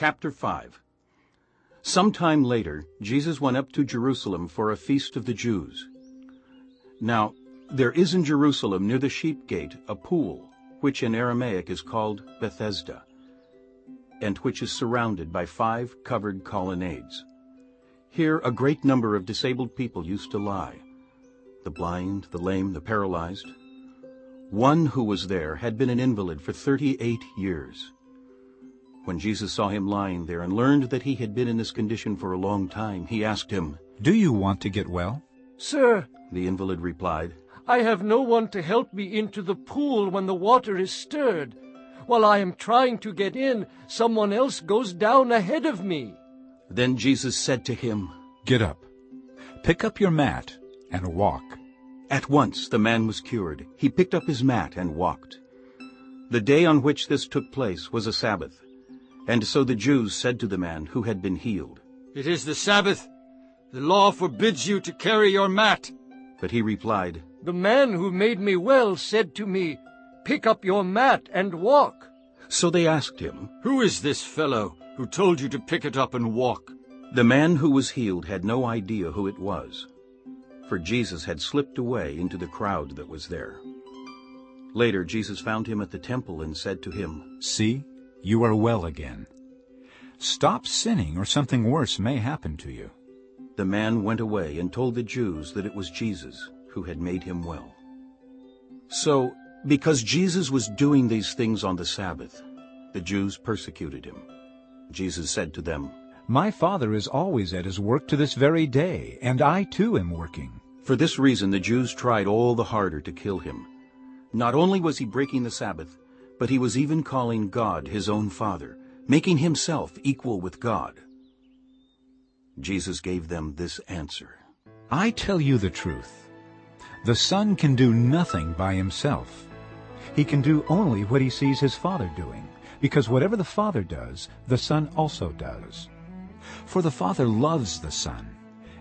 Chapter 5 Some time later, Jesus went up to Jerusalem for a feast of the Jews. Now, there is in Jerusalem near the sheep gate a pool, which in Aramaic is called Bethesda, and which is surrounded by five covered colonnades. Here a great number of disabled people used to lie, the blind, the lame, the paralyzed. One who was there had been an invalid for 38 years. When Jesus saw him lying there and learned that he had been in this condition for a long time, he asked him, Do you want to get well? Sir, The invalid replied, I have no one to help me into the pool when the water is stirred. While I am trying to get in, someone else goes down ahead of me. Then Jesus said to him, Get up. Pick up your mat and walk. At once the man was cured. He picked up his mat and walked. The day on which this took place was a Sabbath. And so the Jews said to the man who had been healed. It is the Sabbath. The law forbids you to carry your mat. But he replied, The man who made me well said to me, Pick up your mat and walk. So they asked him. Who is this fellow who told you to pick it up and walk? The man who was healed had no idea who it was, for Jesus had slipped away into the crowd that was there. Later Jesus found him at the temple and said to him, See, you are well again. Stop sinning or something worse may happen to you. The man went away and told the Jews that it was Jesus who had made him well. So, because Jesus was doing these things on the Sabbath, the Jews persecuted him. Jesus said to them, My Father is always at his work to this very day, and I too am working. For this reason the Jews tried all the harder to kill him. Not only was he breaking the Sabbath, but he was even calling God his own Father, making himself equal with God. Jesus gave them this answer. I tell you the truth. The Son can do nothing by himself. He can do only what he sees his Father doing, because whatever the Father does, the Son also does. For the Father loves the Son,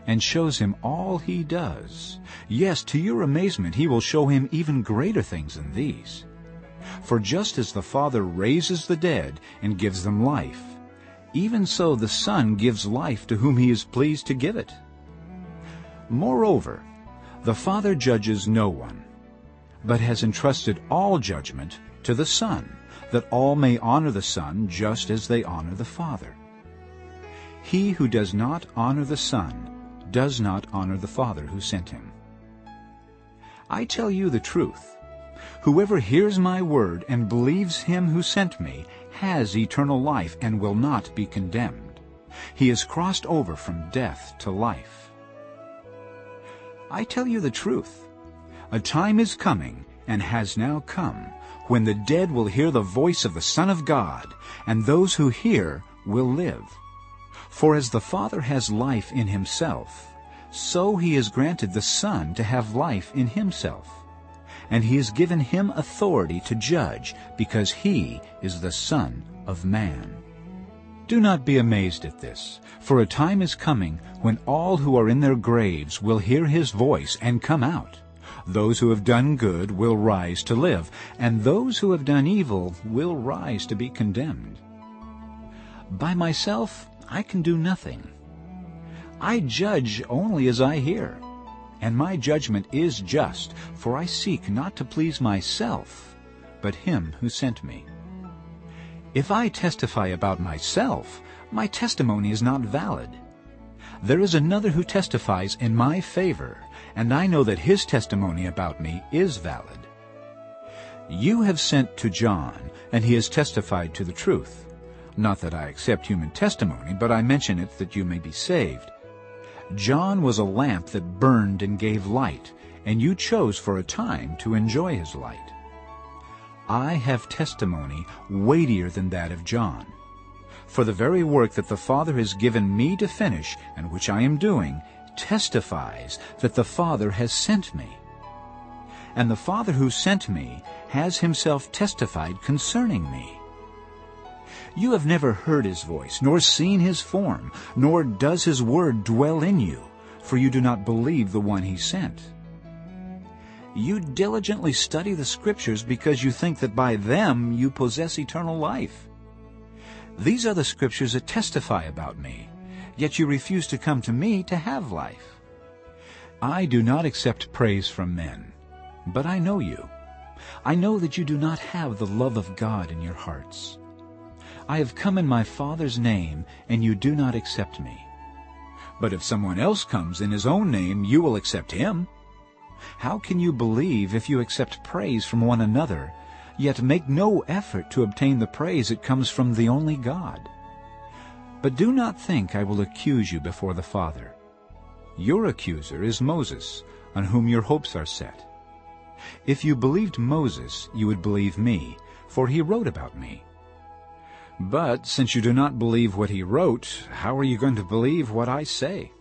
and shows him all he does. Yes, to your amazement he will show him even greater things than these. For just as the Father raises the dead and gives them life, even so the Son gives life to whom he is pleased to give it. Moreover, the Father judges no one, but has entrusted all judgment to the Son, that all may honor the Son just as they honor the Father. He who does not honor the Son does not honor the Father who sent him. I tell you the truth. Whoever hears my word and believes him who sent me has eternal life and will not be condemned. He has crossed over from death to life. I tell you the truth. A time is coming, and has now come, when the dead will hear the voice of the Son of God, and those who hear will live. For as the Father has life in himself, so he has granted the Son to have life in himself. And he has given him authority to judge, because he is the Son of Man. Do not be amazed at this, for a time is coming when all who are in their graves will hear his voice and come out. Those who have done good will rise to live, and those who have done evil will rise to be condemned. By myself I can do nothing. I judge only as I hear, and my judgment is just, for I seek not to please myself, but him who sent me. If I testify about myself, my testimony is not valid. There is another who testifies in my favor, and I know that his testimony about me is valid. You have sent to John, and he has testified to the truth. Not that I accept human testimony, but I mention it that you may be saved. John was a lamp that burned and gave light, and you chose for a time to enjoy his light. I have testimony weightier than that of John. For the very work that the Father has given me to finish, and which I am doing, testifies that the Father has sent me. And the Father who sent me has himself testified concerning me. You have never heard his voice, nor seen his form, nor does his word dwell in you, for you do not believe the one he sent. You diligently study the Scriptures because you think that by them you possess eternal life. These are the scriptures that testify about me, yet you refuse to come to me to have life. I do not accept praise from men, but I know you. I know that you do not have the love of God in your hearts. I have come in my Father's name, and you do not accept me. But if someone else comes in his own name, you will accept him. How can you believe if you accept praise from one another, yet make no effort to obtain the praise that comes from the only God? But do not think I will accuse you before the Father. Your accuser is Moses, on whom your hopes are set. If you believed Moses, you would believe me, for he wrote about me. But since you do not believe what he wrote, how are you going to believe what I say?